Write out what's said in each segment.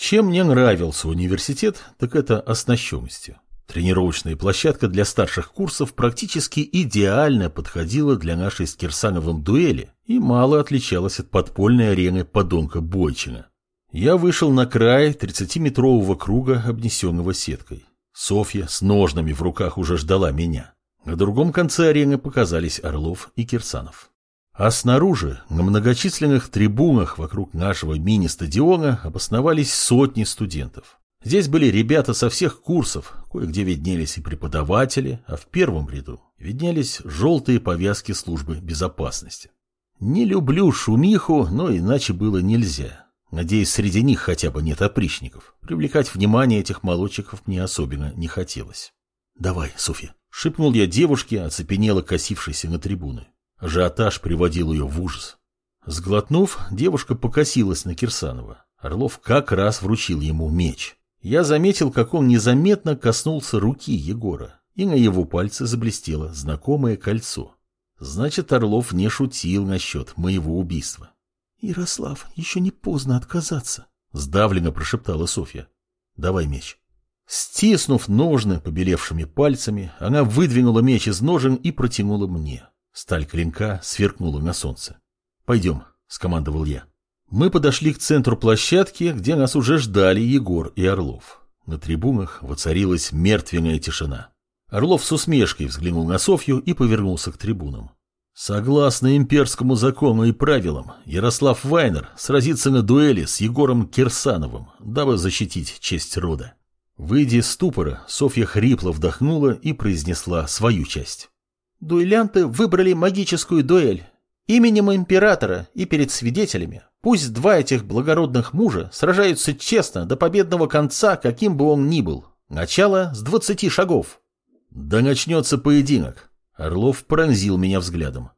Чем мне нравился университет, так это оснащенностью. Тренировочная площадка для старших курсов практически идеально подходила для нашей с Кирсановым дуэли и мало отличалась от подпольной арены подонка Бойчина. Я вышел на край 30-метрового круга, обнесенного сеткой. Софья с ножнами в руках уже ждала меня. На другом конце арены показались Орлов и Кирсанов. А снаружи, на многочисленных трибунах вокруг нашего мини-стадиона, обосновались сотни студентов. Здесь были ребята со всех курсов, кое-где виднелись и преподаватели, а в первом ряду виднелись желтые повязки службы безопасности. Не люблю шумиху, но иначе было нельзя. Надеюсь, среди них хотя бы нет опричников. Привлекать внимание этих молодчиков мне особенно не хотелось. «Давай, Софья», — шепнул я девушке, оцепенело косившейся на трибуны. Ажиотаж приводил ее в ужас. Сглотнув, девушка покосилась на Кирсанова. Орлов как раз вручил ему меч. Я заметил, как он незаметно коснулся руки Егора, и на его пальце заблестело знакомое кольцо. Значит, Орлов не шутил насчет моего убийства. — Ярослав, еще не поздно отказаться, — сдавленно прошептала Софья. — Давай меч. Стиснув ножны побелевшими пальцами, она выдвинула меч из ножен и протянула мне. Сталь клинка сверкнула на солнце. «Пойдем», — скомандовал я. Мы подошли к центру площадки, где нас уже ждали Егор и Орлов. На трибунах воцарилась мертвенная тишина. Орлов с усмешкой взглянул на Софью и повернулся к трибунам. Согласно имперскому закону и правилам, Ярослав Вайнер сразится на дуэли с Егором Кирсановым, дабы защитить честь рода. Выйдя из ступора, Софья хрипло вдохнула и произнесла свою часть. Дуэлянты выбрали магическую дуэль. Именем императора и перед свидетелями Пусть два этих благородных мужа сражаются честно до победного конца, каким бы он ни был. Начало с двадцати шагов. Да начнется поединок. Орлов пронзил меня взглядом.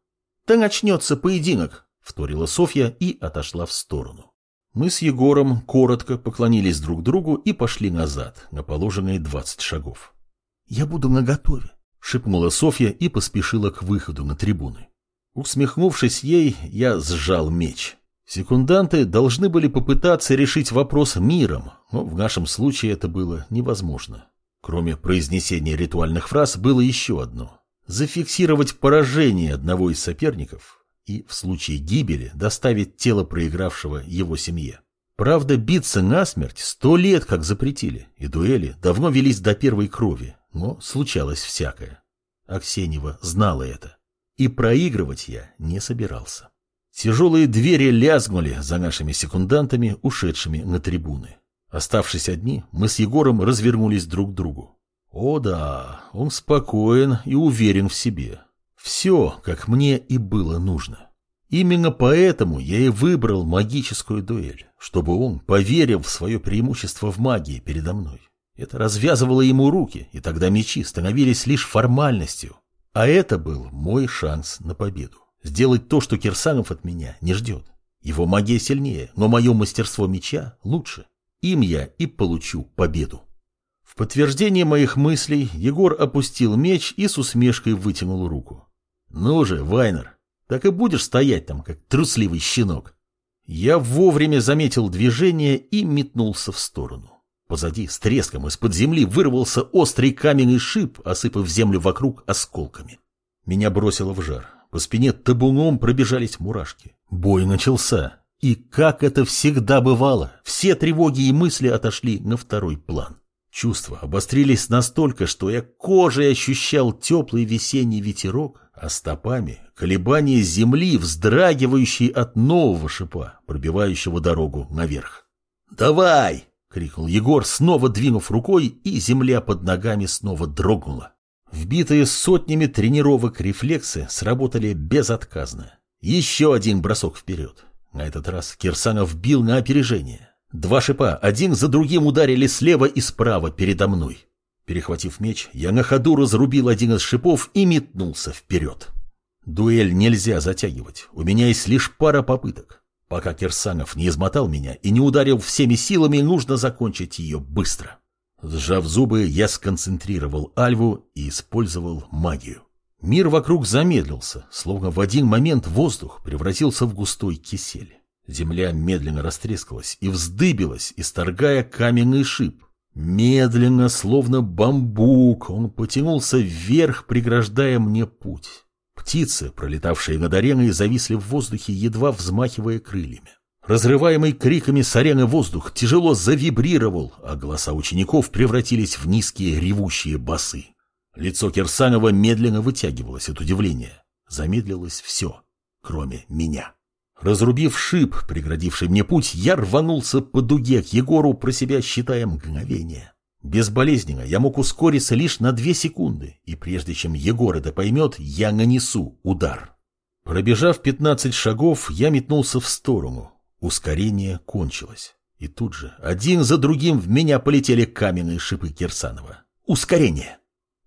Да начнется поединок, вторила Софья и отошла в сторону. Мы с Егором коротко поклонились друг другу и пошли назад, на положенные двадцать шагов. «Я буду наготове», — шепнула Софья и поспешила к выходу на трибуны. Усмехнувшись ей, я сжал меч. Секунданты должны были попытаться решить вопрос миром, но в нашем случае это было невозможно. Кроме произнесения ритуальных фраз было еще одно. Зафиксировать поражение одного из соперников и, в случае гибели, доставить тело проигравшего его семье. Правда, биться насмерть сто лет как запретили, и дуэли давно велись до первой крови, но случалось всякое. Аксенева знала это, и проигрывать я не собирался. Тяжелые двери лязгнули за нашими секундантами, ушедшими на трибуны. Оставшись одни, мы с Егором развернулись друг к другу. О да, он спокоен и уверен в себе. Все, как мне и было нужно. Именно поэтому я и выбрал магическую дуэль, чтобы он поверил в свое преимущество в магии передо мной. Это развязывало ему руки, и тогда мечи становились лишь формальностью. А это был мой шанс на победу. Сделать то, что Кирсанов от меня не ждет. Его магия сильнее, но мое мастерство меча лучше. Им я и получу победу. В подтверждение моих мыслей Егор опустил меч и с усмешкой вытянул руку. «Ну же, Вайнер, так и будешь стоять там, как трусливый щенок». Я вовремя заметил движение и метнулся в сторону. Позади с треском из-под земли вырвался острый каменный шип, осыпав землю вокруг осколками. Меня бросило в жар. По спине табуном пробежались мурашки. Бой начался. И как это всегда бывало, все тревоги и мысли отошли на второй план. Чувства обострились настолько, что я кожей ощущал теплый весенний ветерок, а стопами колебания земли, вздрагивающие от нового шипа, пробивающего дорогу наверх. «Давай!» — крикнул Егор, снова двинув рукой, и земля под ногами снова дрогнула. Вбитые сотнями тренировок рефлексы сработали безотказно. Еще один бросок вперед. На этот раз Кирсанов бил на опережение. Два шипа один за другим ударили слева и справа передо мной. Перехватив меч, я на ходу разрубил один из шипов и метнулся вперед. Дуэль нельзя затягивать, у меня есть лишь пара попыток. Пока Кирсанов не измотал меня и не ударил всеми силами, нужно закончить ее быстро. Сжав зубы, я сконцентрировал альву и использовал магию. Мир вокруг замедлился, словно в один момент воздух превратился в густой кисель. Земля медленно растрескалась и вздыбилась, исторгая каменный шип. Медленно, словно бамбук, он потянулся вверх, преграждая мне путь. Птицы, пролетавшие над ареной, зависли в воздухе, едва взмахивая крыльями. Разрываемый криками с арены воздух тяжело завибрировал, а голоса учеников превратились в низкие ревущие басы. Лицо Кирсанова медленно вытягивалось от удивления. Замедлилось все, кроме меня. Разрубив шип, преградивший мне путь, я рванулся по дуге к Егору, про себя считая мгновение. Безболезненно я мог ускориться лишь на две секунды, и прежде чем Егор это поймет, я нанесу удар. Пробежав пятнадцать шагов, я метнулся в сторону. Ускорение кончилось. И тут же, один за другим, в меня полетели каменные шипы Кирсанова. Ускорение!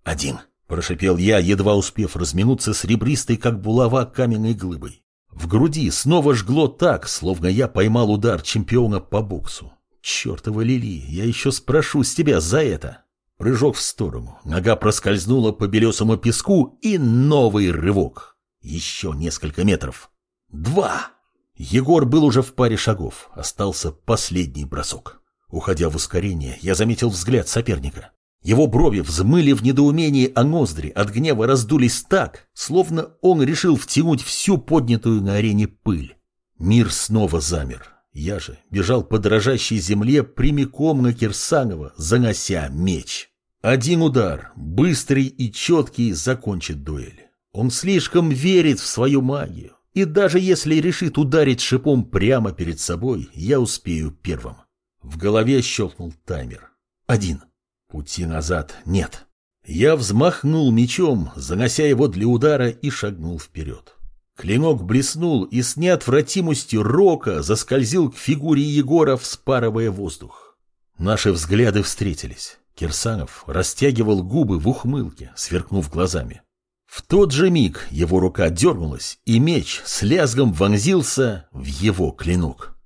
Один! Прошипел я, едва успев разминуться с ребристой, как булава, каменной глыбой. В груди снова жгло так, словно я поймал удар чемпиона по боксу. Чертова Лили, я еще спрошу с тебя за это. Прыжок в сторону, нога проскользнула по белесому песку и новый рывок. Еще несколько метров. Два! Егор был уже в паре шагов, остался последний бросок. Уходя в ускорение, я заметил взгляд соперника. Его брови взмыли в недоумении, а ноздри от гнева раздулись так, словно он решил втянуть всю поднятую на арене пыль. Мир снова замер. Я же бежал по дрожащей земле прямиком на Кирсанова, занося меч. Один удар, быстрый и четкий, закончит дуэль. Он слишком верит в свою магию. И даже если решит ударить шипом прямо перед собой, я успею первым. В голове щелкнул таймер. Один. Пути назад нет. Я взмахнул мечом, занося его для удара, и шагнул вперед. Клинок блеснул и с неотвратимостью рока заскользил к фигуре Егора, вспарывая воздух. Наши взгляды встретились. Кирсанов растягивал губы в ухмылке, сверкнув глазами. В тот же миг его рука дернулась, и меч с лязгом вонзился в его клинок.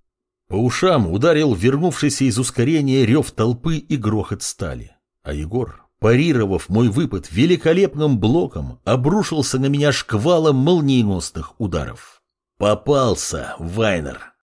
По ушам ударил вернувшийся из ускорения рев толпы и грохот стали. А Егор, парировав мой выпад великолепным блоком, обрушился на меня шквалом молниеносных ударов. Попался, Вайнер!